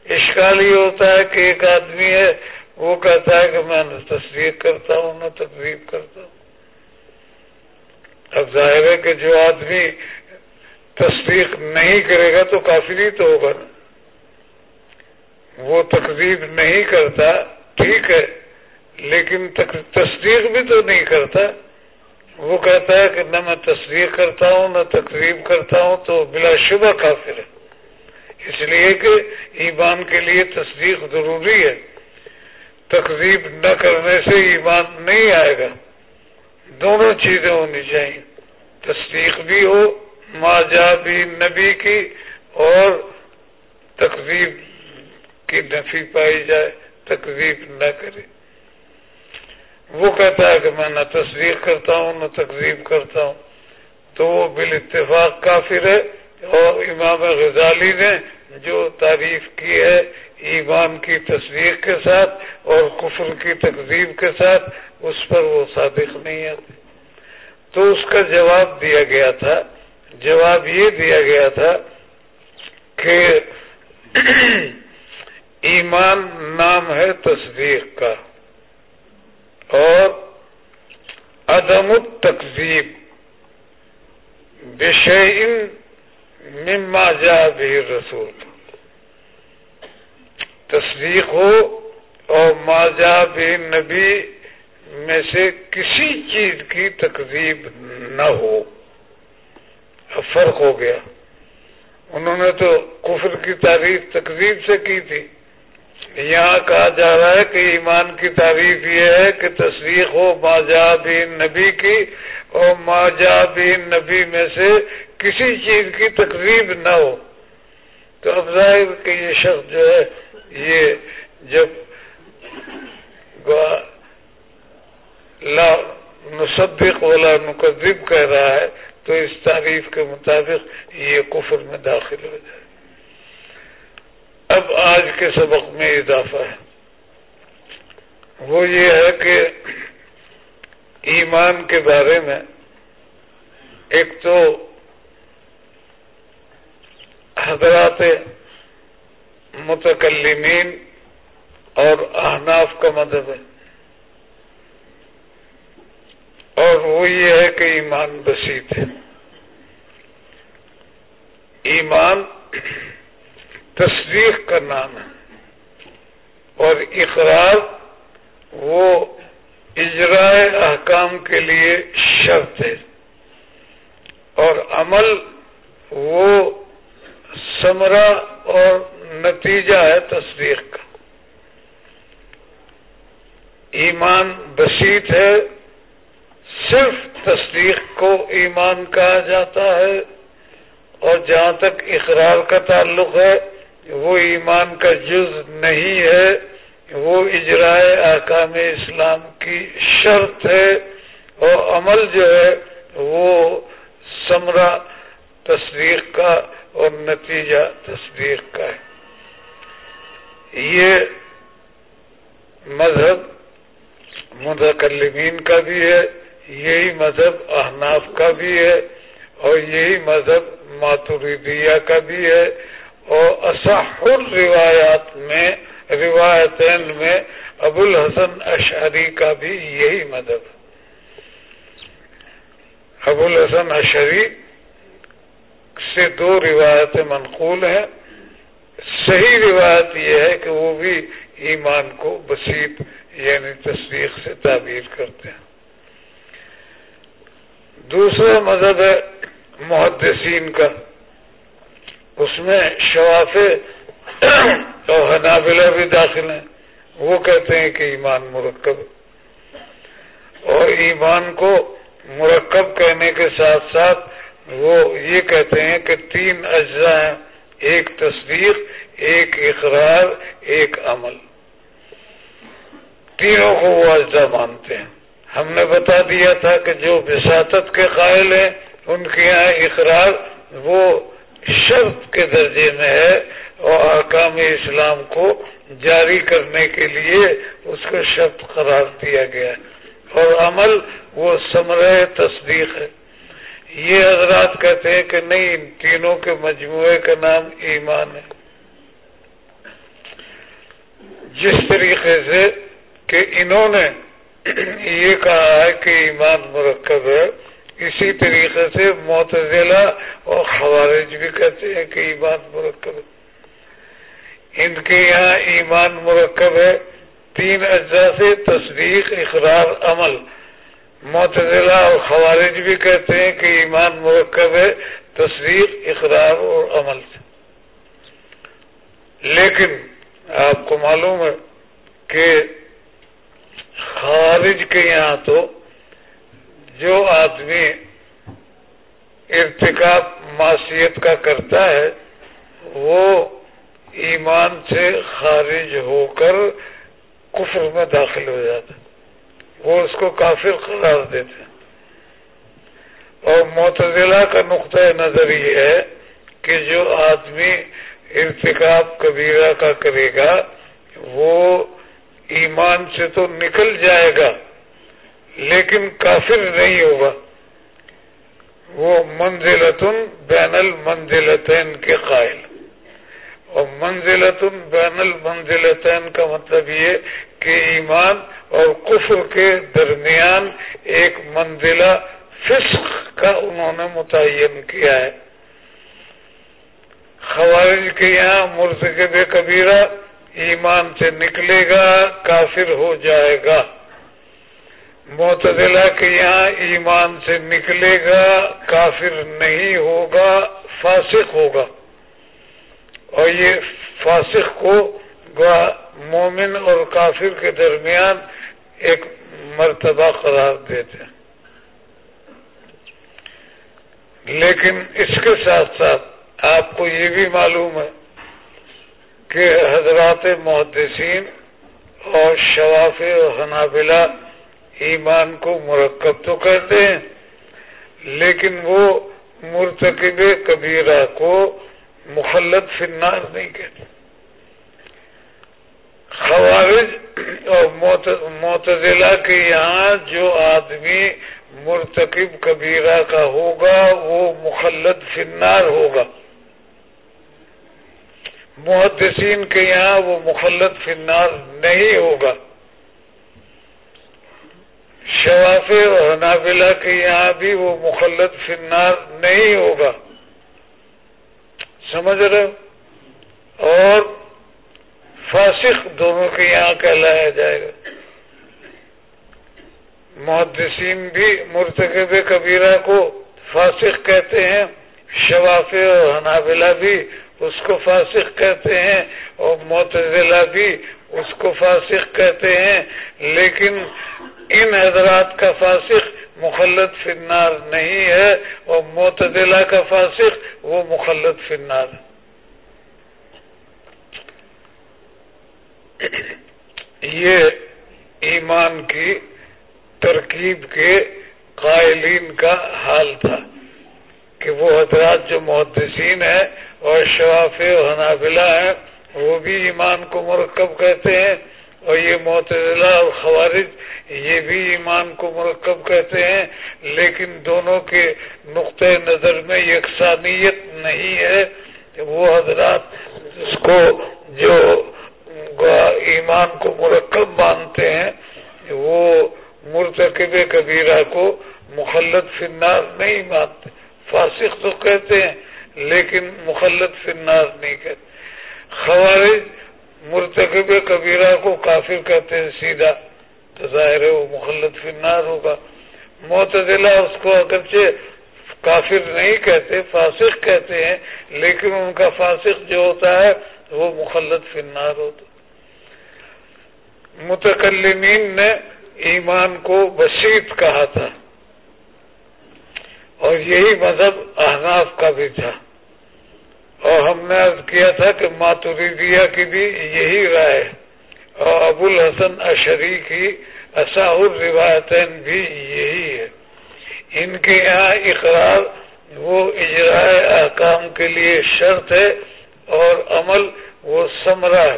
اشکال یہ ہوتا ہے کہ ایک آدمی ہے، وہ کہتا ہے کہ میں نہ تصدیق کرتا ہوں نہ تقریب کرتا ہوں۔ اب ظاہر ہے کہ جو آدمی تصدیق نہیں کرے گا تو کافی ہی تو ہوگا نا۔ وہ تقریب نہیں کرتا، ٹھیک ہے، لیکن تصدیق بھی تو نہیں کرتا۔ وہ کہتا ہے کہ نہ میں تصدیق کرتا ہوں، نہ تقریب کرتا ہوں، تو بلا شبہ کافر ہے۔ اس لیے کہ ایمان کے لیے تصدیق ضروری ہے۔ تقریب نہ کرنے سے ایمان نہیں آئے گا۔ دونوں چیزیں ہونی چاہیے۔ تصدیق بھی ہو ماں جا بھی نبی کی اور تقریب کی نفی پائی جائے، تقریب نہ کرے۔ وہ کہتا ہے کہ میں نہ تصدیق کرتا ہوں، نہ تقریب کرتا ہوں۔ تو وہ بال اتفاق کافر ہے۔ اور امام غزالی نے جو تعریف کی ہے ایمان کی تصدیق کے ساتھ اور کفر کی تقزیب کے ساتھ، اس پر وہ صادق نہیں آتے تو اس کا جواب دیا گیا تھا۔ جواب یہ دیا گیا تھا کہ ایمان نام ہے تصدیق کا اور عدم التقزیب بشین مما جا بھی رسول تصدیق ہو اور ماجا بھی نبی میں سے کسی چیز کی تقریب نہ ہو۔ فرق ہو گیا۔ انہوں نے تو کفر کی تعریف تقریب سے کی تھی۔ یہاں کہا جا رہا ہے کہ ایمان کی تعریف یہ ہے کہ تصدیق ہو بھی نبی کی اور بھی نبی میں سے کسی چیز کی تقریب نہ ہو تو اب ظاہر کہ یہ شخص جو ہے، یہ جب لا نصدق ولا نقدب کہہ رہا ہے، تو اس تعریف کے مطابق یہ کفر میں داخل ہو جائے۔ اب آج کے سبق میں اضافہ ہے۔ وہ یہ ہے کہ ایمان کے بارے میں ایک تو حضرات متکلمین اور احناف کا مدد ہے۔ اور وہ یہ ہے کہ ایمان بسیط ہے ایمان تصدیق کا نام ہے۔ اور اقرار وہ اجرائے احکام کے لیے شرط ہے۔ اور عمل وہ سمرا اور نتیجہ ہے تصدیق کا۔ ایمان بسیط ہے، صرف تصدیق کو ایمان کہا جاتا ہے، اور جہاں تک اقرار کا تعلق ہے، وہ ایمان کا جز نہیں ہے، وہ اجرائے احکام اسلام کی شرط ہے، اور عمل جو ہے، وہ سمرا تصدیق کا اور نتیجہ تصدیق کا ہے۔ یہ مذہب متکلمین کا بھی ہے، یہی مذہب احناف کا بھی ہے اور یہی مذہب ماتوریدیہ کا بھی ہے۔ اور اصح روایات میں، روایتین میں ابو الحسن اشعری کا بھی یہی مذہب۔ ابو الحسن اشعری سے دو روایتیں منقول ہیں۔ صحیح روایت یہ ہے کہ وہ بھی ایمان کو بسیط یعنی تصدیق سے تعبیر کرتے ہیں۔ دوسرا مذہب ہے محدثین کا۔ اس میں شواف اور حنابلہ بھی داخل ہیں۔ وہ کہتے ہیں کہ ایمان مرکب۔ اور ایمان کو مرکب کہنے کے ساتھ ساتھ وہ یہ کہتے ہیں کہ تین اجزاء ہیں، ایک تصدیق، ایک اقرار، ایک عمل۔ تینوں کو وہ اجزاء مانتے ہیں۔ ہم نے بتا دیا تھا کہ جو بساطت کے قائل ہیں، ان کے یہاں اقرار وہ شرط کے درجے میں ہے اور احکام اسلام کو جاری کرنے کے لیے اس کو شرط قرار دیا گیا ہے۔ اور عمل وہ سمرہ تصدیق ہے۔ یہ حضرات کہتے ہیں کہ نہیں، ان تینوں کے مجموعے کا نام ایمان ہے۔ جس طریقے سے کہ انہوں نے یہ کہا ہے کہ ایمان مرکب ہے، اسی طریقے سے معتزلہ اور خوارج بھی کہتے ہیں کہ ایمان مرکب ہے۔ ان کے یہاں ایمان مرکب ہے۔ تین اجزاء سے تصدیق، اقرار، عمل۔ معتزلہ اور خوارج بھی کہتے ہیں کہ ایمان مرکب ہے، تصدیق، اقرار اور عمل سے۔ لیکن آپ کو معلوم ہے کہ خارج کے یہاں تو جو آدمی ارتکاب معاشیت کا کرتا ہے، وہ ایمان سے خارج ہو کر کفر میں داخل ہو جاتا ہے۔ وہ اس کو کافر قرار دیتے اور معتزلہ کا نقطۂ نظر یہ ہے کہ جو آدمی ارتکاب کبیرہ کا کرے گا، وہ ایمان سے تو نکل جائے گا، لیکن کافر نہیں ہوگا۔ وہ منزلتن بین المنزلتین کے قائل۔ اور منزلتن بین المنزلتین کا مطلب یہ کہ ایمان اور کفر کے درمیان ایک منزلہ فسق کا انہوں نے متعین کیا ہے۔ خوارج کے یہاں مرتکب کبیرہ ایمان سے نکلے گا، کافر ہو جائے گا۔ معتدلہ کے یہاں ایمان سے نکلے گا، کافر نہیں ہوگا، فاسق ہوگا۔ اور یہ فاسق کو مومن اور کافر کے درمیان ایک مرتبہ قرار دیتے ہیں۔ لیکن اس کے ساتھ ساتھ آپ کو یہ بھی معلوم ہے کہ حضرات محدثین اور شواف و حنابلہ ایمان کو مرکب تو کرتے ہیں، لیکن وہ مرتکب کبیرہ کو مخلط فنار نہیں کہتے۔ خوارج اور معتدلہ کے یہاں جو آدمی مرتکب کبیرہ کا ہوگا، وہ مخلط فنار ہوگا۔ محدثین کے یہاں وہ مخلط فنار نہیں ہوگا۔ شواف اور حنابلہ کے یہاں بھی وہ مخلط فنار نہیں ہوگا۔ سمجھ رہے اور فاسق دونوں کے یہاں کہلایا جائے گا۔ محدثین بھی مرتکب کبیرہ کو فاسق کہتے ہیں شواف اور حنابلہ بھی اس کو فاسق کہتے ہیں اور معتزلہ بھی اس کو فاسق کہتے ہیں۔ لیکن ان حضرات کا فاسق مخلط فنار نہیں ہے اور معتدلہ کا فاسق وہ مخلط فنار یہ ایمان کی ترکیب کے قائلین کا حال تھا کہ وہ حضرات جو محدثین ہیں اور شواف و حنابلہ ہیں، وہ بھی ایمان کو مرکب کہتے ہیں اور یہ معتدلہ اور خوارج یہ بھی ایمان کو مرکب کہتے ہیں، لیکن دونوں کے نقطۂ نظر میں یکسانیت نہیں ہے وہ حضرات اس کو جو ایمان کو مرکب مانتے ہیں، وہ مرتکب کبیرہ کو مخلط فنار نہیں مانتے۔ فاسق تو کہتے ہیں، لیکن مخلط فنار نہیں کہتے۔ خوارج مرتکب کبیرہ کو کافر کہتے ہیں سیدھا، تو ظاہر ہے وہ مخلط فنار ہوگا۔ معتدلہ اس کو اگرچہ کافر نہیں کہتے، فاسق کہتے ہیں، لیکن ان کا فاسق جو ہوتا ہے وہ مخلط فنار ہوتا متکلمین نے ایمان کو بسیط کہا تھا۔ اور یہی مذہب احناف کا بھی تھا۔ اور ہم نے عرض کیا تھا کہ ماتوریدیا کی بھی یہی رائے اور ابو الحسن اشری کی اصاح روایتین بھی یہی ہے۔ ان کے یہاں اقرار وہ اجرائے احکام کے لیے شرط ہے۔ اور عمل وہ سمرا ہے۔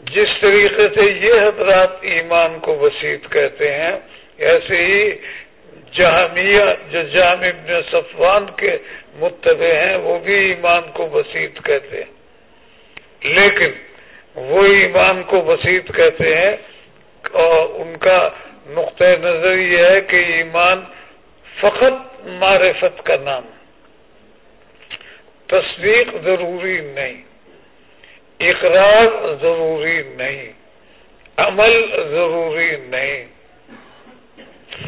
جس طریقے سے یہ حضرات ایمان کو وسیط کہتے ہیں، ایسے ہی جہامیہ جو جامع ابن صفوان کے متبع ہیں، وہ بھی ایمان کو وسیط کہتے ہیں۔ لیکن وہ ایمان کو وسیط کہتے ہیں، اور ان کا نقطۂ نظر یہ ہے کہ ایمان فقط معرفت کا نام ہے۔ تصدیق ضروری نہیں، اقرار ضروری نہیں، عمل ضروری نہیں۔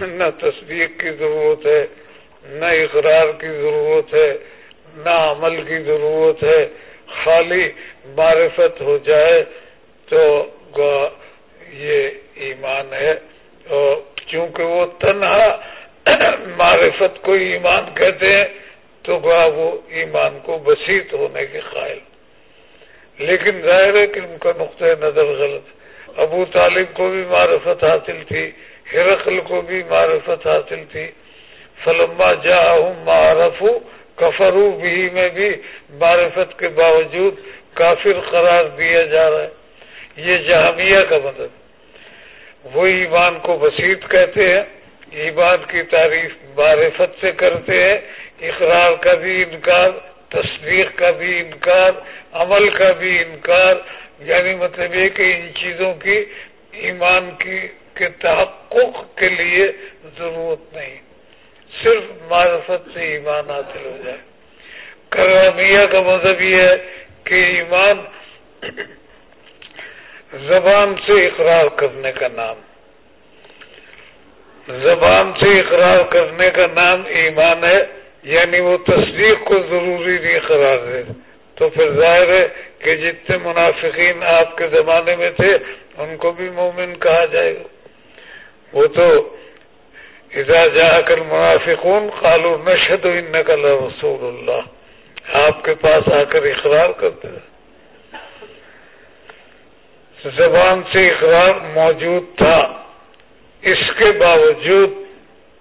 نہ تصدیق کی ضرورت ہے، نہ اقرار کی ضرورت ہے، نہ عمل کی ضرورت ہے۔ خالی معرفت ہو جائے تو یہ ایمان ہے۔ اور چونکہ وہ تنہا معرفت کو ایمان کہتے ہیں تو وہ ایمان کو بسیط ہونے کے قائل۔ لیکن ظاہر ہے کہ ان کا نقطۂ نظر غلط۔ ابو طالب کو بھی معرفت حاصل تھی، ہرقل کو بھی معرفت حاصل تھی۔ فلما جا معرف کفرو بھی میں بھی معرفت کے باوجود کافر قرار دیا جا رہا ہے۔ یہ جہامیہ کا مطلب۔ وہ ایمان کو بسیط کہتے ہیں، ایمان کی تعریف معرفت سے کرتے ہیں اقرار کا بھی انکار تصویر کا بھی انکار، عمل کا بھی انکار یعنی مطلب یہ کہ ان چیزوں کی ایمان کی، کے تحقق کے لیے ضرورت نہیں۔ صرف معرفت سے ایمان حاصل ہو جائے۔ کرامیہ کا مذہب یہ ہے کہ ایمان زبان سے اقرار کرنے کا نام۔ زبان سے اقرار کرنے کا نام ایمان ہے۔ یعنی وہ تصدیق کو ضروری نہیں قرار دے۔ تو پھر ظاہر ہے کہ جتنے منافقین آپ کے زمانے میں تھے، ان کو بھی مومن کہا جائے گا۔ وہ تو اذا جا کر منافقون قالوا نشهد انك لرسول اللہ۔ آپ کے پاس آ کر اقرار کرتے زبان سے اقرار موجود تھا۔ اس کے باوجود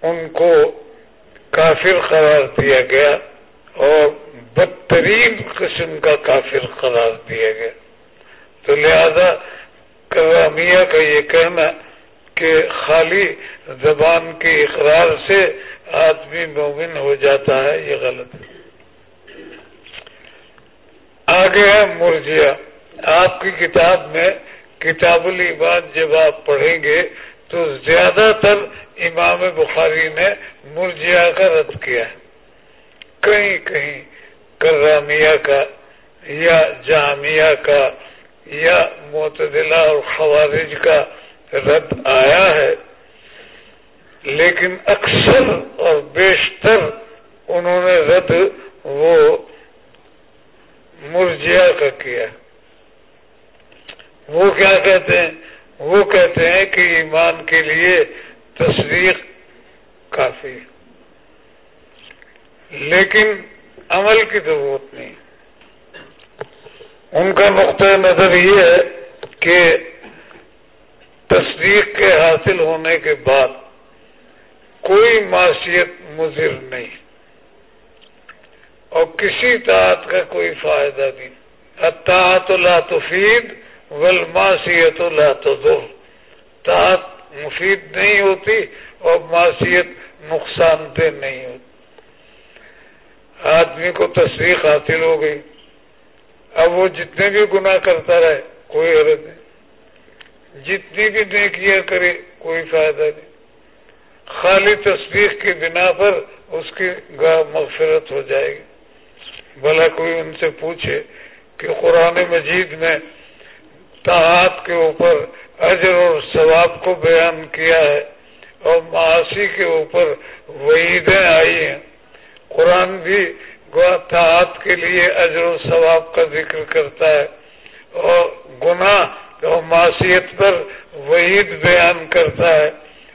ان کو کافر قرار دیا گیا اور بدترین قسم کا کافر قرار دیا گیا۔ تو لہذا کرامیہ کا یہ کہنا کہ خالی زبان کے اقرار سے آدمی مومن ہو جاتا ہے، یہ غلط ہے۔ آگے ہے مرجیا آپ کی کتاب میں کتاب الایمان جب آپ پڑھیں گے تو زیادہ تر امام بخاری نے مرجیا کا رد کیا کہیں کہیں کرامیہ کا یا جامعہ کا یا معتدلہ اور خوارج کا رد آیا ہے، لیکن اکثر اور بیشتر انہوں نے رد وہ مرجیا کا کیا۔ وہ کیا کہتے ہیں؟ وہ کہتے ہیں کہ ایمان کے لیے تصدیق کافی لیکن عمل کی ضرورت نہیں۔ ان کا نقطۂ نظر یہ ہے کہ تصدیق کے حاصل ہونے کے بعد کوئی معاشیت مضر نہیں۔ اور کسی طاعت کا کوئی فائدہ نہیں۔ اطاعت لا تفید والمعصیت لا تضر۔ طاعت مفید نہیں ہوتی اور معاشیت نقصان دہ نہیں ہوتی۔ آدمی کو تصدیق حاصل ہو گئی۔ اب وہ جتنے بھی گناہ کرتا رہے، کوئی عرض نہیں۔ جتنی بھی نیکیاں کرے، کوئی فائدہ نہیں۔ خالی تصدیق کی بنا پر اس کی گاہ مغفرت ہو جائے گی۔ بھلا کوئی ان سے پوچھے کہ قرآن مجید میں تعات کے اوپر اجر اور ثواب کو بیان کیا ہے اور معاشی کے اوپر وعیدیں آئی ہیں۔ قرآن بھی تعات کے لیے اجر و ثواب کا ذکر کرتا ہے اور گناہ اور معاشیت پر وعید بیان کرتا ہے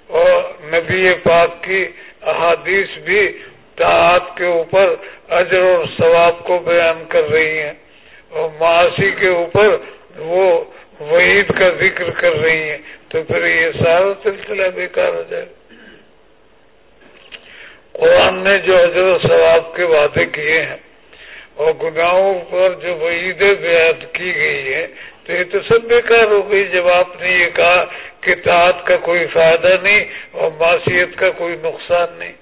اور نبی پاک کی احادیث بھی تعات کے اوپر اجر اور ثواب کو بیان کر رہی ہیں۔ اور معاشی کے اوپر وہ وعید کا ذکر کر رہی ہیں، تو پھر یہ سارا سلسلہ بیکار ہو جائے۔ قرآن نے جو اجر و ثواب کے وعدے کیے ہیں، اور گناہوں پر جو وعیدیں بیان کی گئی ہیں، تو یہ تو سب بیکار ہو گئی۔ جب آپ نے یہ کہا کہ تعت کا کوئی فائدہ نہیں اور معاشیت کا کوئی نقصان نہیں،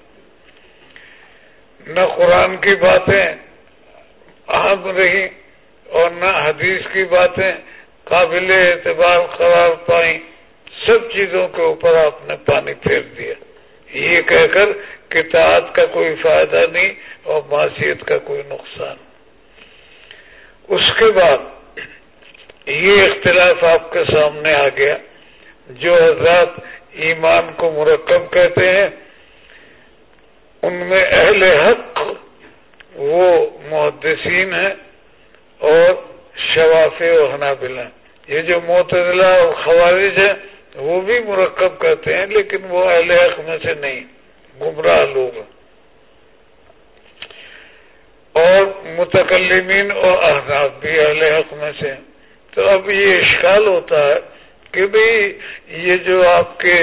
نہ قرآن کی باتیں اہم رہی اور نہ حدیث کی باتیں قابل اعتبار قرار پائیں سب چیزوں کے اوپر آپ نے پانی پھیر دیا۔ یہ کہہ کر کہ تعت کا کوئی فائدہ نہیں اور معاشیت کا کوئی نقصان۔ اس کے بعد یہ اختلاف آپ کے سامنے آ گیا، جو حضرات ایمان کو مرکب کہتے ہیں۔ ان میں اہل حق وہ محدثین ہیں اور شواف و حنابل ہیں۔ یہ جو معتدلہ اور خوارج ہیں، وہ بھی مرکب کہتے ہیں، لیکن وہ اہل حق میں سے نہیں، گمراہ لوگ اور متکلمین اور احناف بھی اہل حق میں سے تو اب یہ اشکال ہوتا ہے کہ بھئی یہ جو آپ کے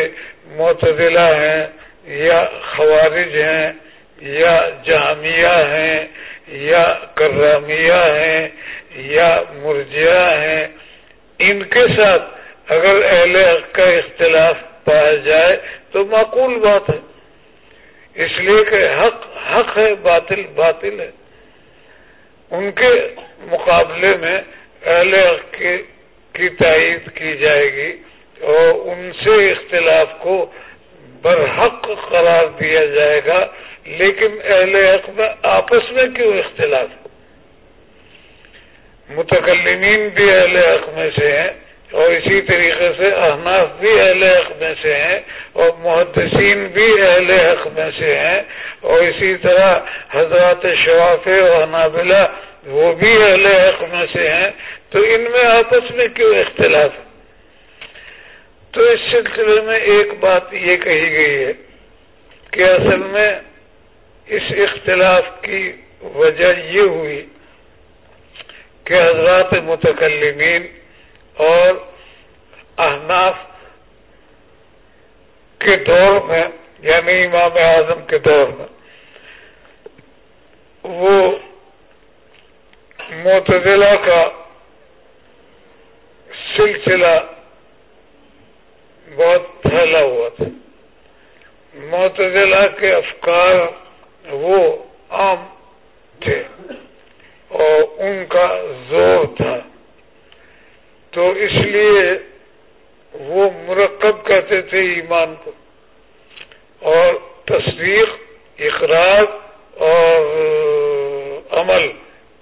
معتدلہ ہیں، یا خوارج ہیں، یا جامعہ ہیں، یا کرامیہ ہیں یا مرجیا ہیں، ان کے ساتھ اگر اہل حق کا اختلاف پایا جائے تو معقول بات ہے۔ اس لیے کہ حق حق ہے، باطل باطل ہے۔ ان کے مقابلے میں اہل حق کی تائید کی جائے گی اور ان سے اختلاف کو برحق قرار دیا جائے گا، لیکن اہل حق میں آپس میں کیوں اختلاف؟ ہو متکلمین بھی اہل حق میں سے ہیں اور اسی طریقے سے احناف بھی اہل حق میں سے ہیں اور محدثین بھی اہل حق میں سے ہیں اور اسی طرح حضرات شواف اور نابلہ وہ بھی اہل حق میں سے ہیں۔ تو ان میں آپس میں کیوں اختلاف؟ ہے تو اس سلسلے میں ایک بات یہ کہی گئی ہے کہ اصل میں اس اختلاف کی وجہ یہ ہوئی کہ حضرات متکلمین اور احناف کے دور میں یعنی امام اعظم کے دور میں، وہ متضلہ کا سلسلہ بہت پھیلا ہوا تھا۔ معتدلہ کے افکار وہ عام تھے۔ اور ان کا زور تھا۔ تو اس لیے وہ مرکب کہتے تھے ایمان کو۔ اور تصدیق، اقرار اور عمل،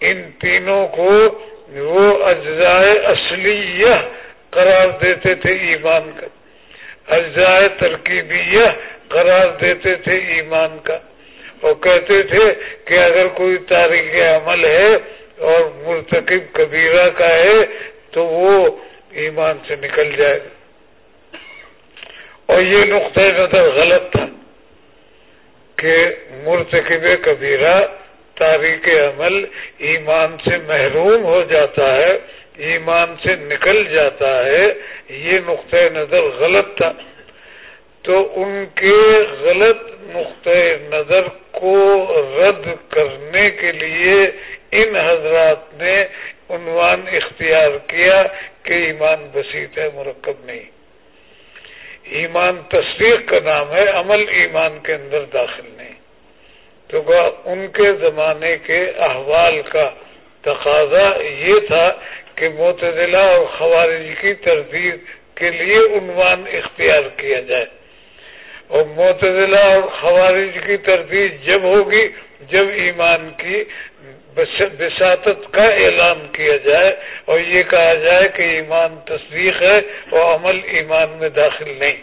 ان تینوں کو وہ اجزائے اصلیہ قرار دیتے تھے ایمان کا۔ اجزاء ترکیبیہ قرار دیتے تھے ایمان کا۔ اور کہتے تھے کہ اگر کوئی تاریخ عمل ہے اور مرتکب کبیرہ کا ہے تو وہ ایمان سے نکل جائے۔ گا اور یہ نقطۂ نظر غلط تھا کہ مرتکب کبیرہ تاریخ عمل ایمان سے محروم ہو جاتا ہے، ایمان سے نکل جاتا ہے۔ یہ نقطۂ نظر غلط تھا۔ تو ان کے غلط نقطۂ نظر کو رد کرنے کے لیے ان حضرات نے عنوان اختیار کیا کہ ایمان بسیط ہے، مرکب نہیں۔ ایمان تصدیق کا نام ہے، عمل ایمان کے اندر داخل نہیں۔ تو ان کے زمانے کے احوال کا تقاضا یہ تھا کہ معتدلہ اور خوارج کی تردید کے لیے عنوان اختیار کیا جائے۔ اور معتدلہ اور خوارج کی تردید جب ہوگی، جب ایمان کی بساطت کا اعلان کیا جائے اور یہ کہا جائے کہ ایمان تصدیق ہے اور عمل ایمان میں داخل نہیں۔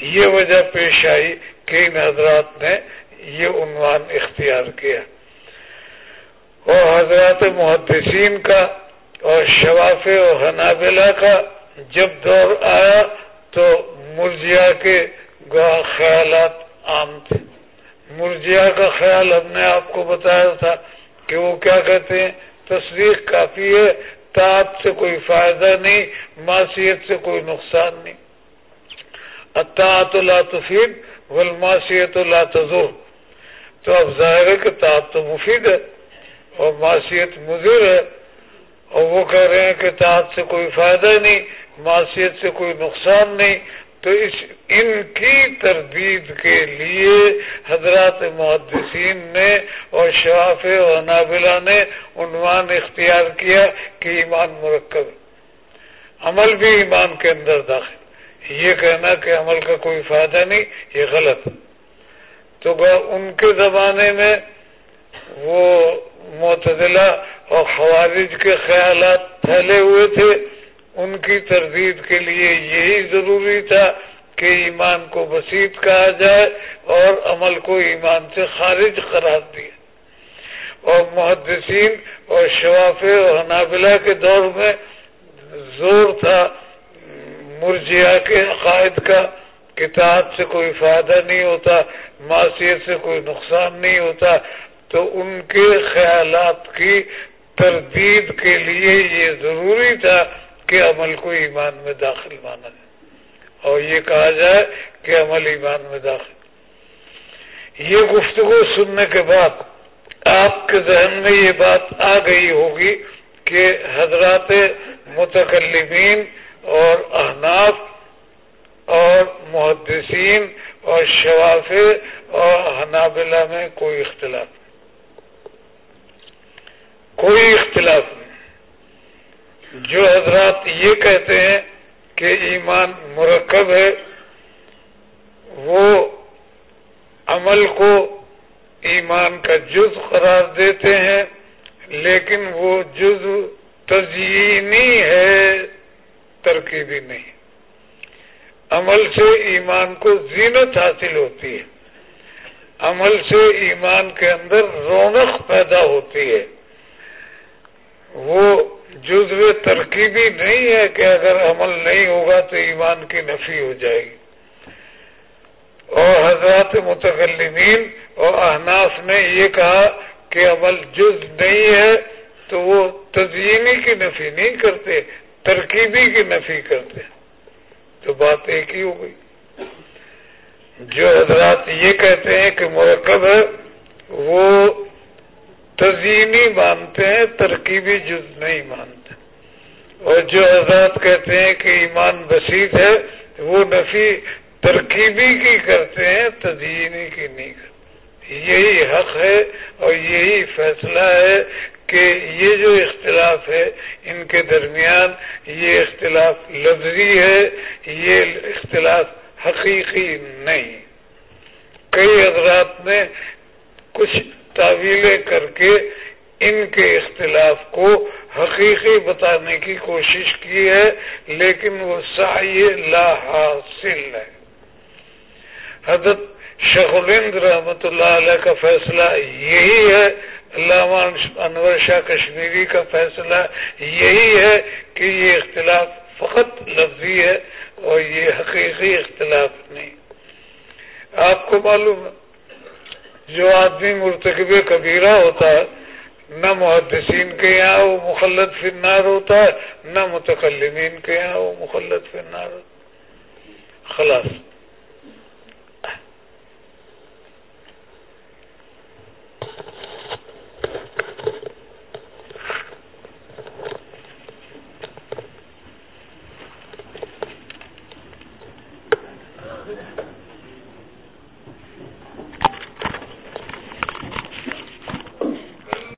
یہ وجہ پیش آئی کہ ان حضرات نے یہ عنوان اختیار کیا۔ اور حضرات محدثین کا اور شواف و حنابلہ کا جب دور آیا تو مرجیا کے خیالات عام تھے۔ مرجیا کا خیال ہم نے آپ کو بتایا تھا کہ وہ کیا کہتے ہیں؟ تصدیق کافی ہے تاپ سے کوئی فائدہ نہیں معاشیت سے کوئی نقصان نہیں۔ اطاعت لا تفید والماسیت لا تزور تو اب ظاہر ہے کہ تاپ تو مفید ہے اور معاشیت مضر ہے اور وہ کہہ رہے ہیں کہ تعت سے کوئی فائدہ نہیں۔ معاشیت سے کوئی نقصان نہیں، تو اس ان کی تردید کے لیے حضرات محدثین نے اور شواف اور نابلہ نے عنوان اختیار کیا کہ ایمان مرکب، عمل بھی ایمان کے اندر داخل۔ یہ کہنا کہ عمل کا کوئی فائدہ نہیں، یہ غلط۔ تو ان کے زمانے میں وہ معتدلہ اور خوارج کے خیالات پھیلے ہوئے تھے۔ ان کی تردید کے لیے یہی ضروری تھا کہ ایمان کو بسیط کہا جائے اور عمل کو ایمان سے خارج قرار دیا۔ اور محدثین اور شواف اور حنابلہ کے دور میں زور تھا مرجیا کے عقائد کا، کتاب سے کوئی فائدہ نہیں ہوتا معاشیت سے کوئی نقصان نہیں ہوتا۔ تو ان کے خیالات کی تردید کے لیے یہ ضروری تھا کہ عمل کو ایمان میں داخل مانا جائے۔ اور یہ کہا جائے کہ عمل ایمان میں داخل۔ یہ گفتگو سننے کے بعد آپ کے ذہن میں یہ بات آ گئی ہوگی کہ حضرات متکلمین اور احناف اور محدثین اور شواف اور حنابلہ میں کوئی اختلاف۔ کوئی اختلاف نہیں۔ جو حضرات یہ کہتے ہیں کہ ایمان مرکب ہے، وہ عمل کو ایمان کا جز قرار دیتے ہیں، لیکن وہ جز تزئینی ہے، ترکیبی نہیں۔ عمل سے ایمان کو زینت حاصل ہوتی ہے۔ عمل سے ایمان کے اندر رونق پیدا ہوتی ہے۔ وہ جزو ترکیبی نہیں ہے کہ اگر عمل نہیں ہوگا تو ایمان کی نفی ہو جائے گی۔ اور حضرات متکلمین اور احناف نے یہ کہا کہ عمل جز نہیں ہے تو وہ تزئینی کی نفی نہیں کرتے، ترکیبی کی نفی کرتے۔ تو بات ایک ہی ہو گئی۔ جو حضرات یہ کہتے ہیں کہ مرکب ہے، وہ تزئینی مانتے ہیں، ترکیبی جز نہیں مانتے۔ اور جو حضرات کہتے ہیں کہ ایمان بسیط ہے، وہ نفی ترکیبی کی کرتے ہیں تزئینی کی نہیں کرتے۔ یہی حق ہے اور یہی فیصلہ ہے کہ یہ جو اختلاف ہے ان کے درمیان، یہ اختلاف لفظی ہے، یہ اختلاف حقیقی نہیں۔ کئی حضرات نے کچھ تعویلیں کر کے ان کے اختلاف کو حقیقی بتانے کی کوشش کی ہے، لیکن وہ سائی لا حاصل ہے۔ حضرت شیخ الند رحمت اللہ علیہ کا فیصلہ یہی ہے، علامہ انور شاہ کشمیری کا فیصلہ یہی ہے کہ یہ اختلاف فقط لفظی ہے اور یہ حقیقی اختلاف نہیں۔ آپ کو معلوم ہے جو آدمی مرتکب کبیرہ ہوتا ہے، نہ محدثین کے یہاں وہ مخلط فرنار ہوتا ہے، نہ متکلمین کے یہاں وہ مخلط فرنار ہوتا خلاص۔